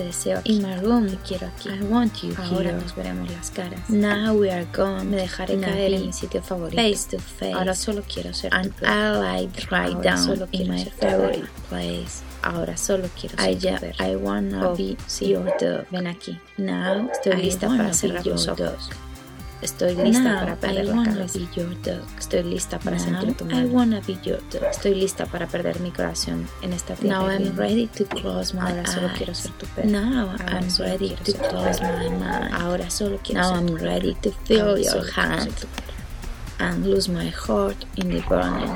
Te deseo. In my room. Te quiero aquí. I want you Ahora here. nos veremos las caras. Now we are gone. Me dejaré Now caer en mi sitio favorito. Face to face. Ahora solo quiero ser and tu. I right Ahora down solo in my favorite place. Ahora solo quiero ser I, tu perra. I wanna Oh, be your dog. Ven aquí. Now Estoy I lista para cerrar los ojos. Estoy lista Now para perder I la wanna cabeza. be your dog. Estoy lista para Now sentir tu I mano. wanna be your dog. Estoy lista para perder mi corazón en esta tierra. Now I'm ready to close my Ahora solo quiero eyes. ser tu perra. Now Ahora I'm ready to close my mind. Ahora solo quiero Now ser I'm ready to feel Ahora your hand and lose my heart in the burning.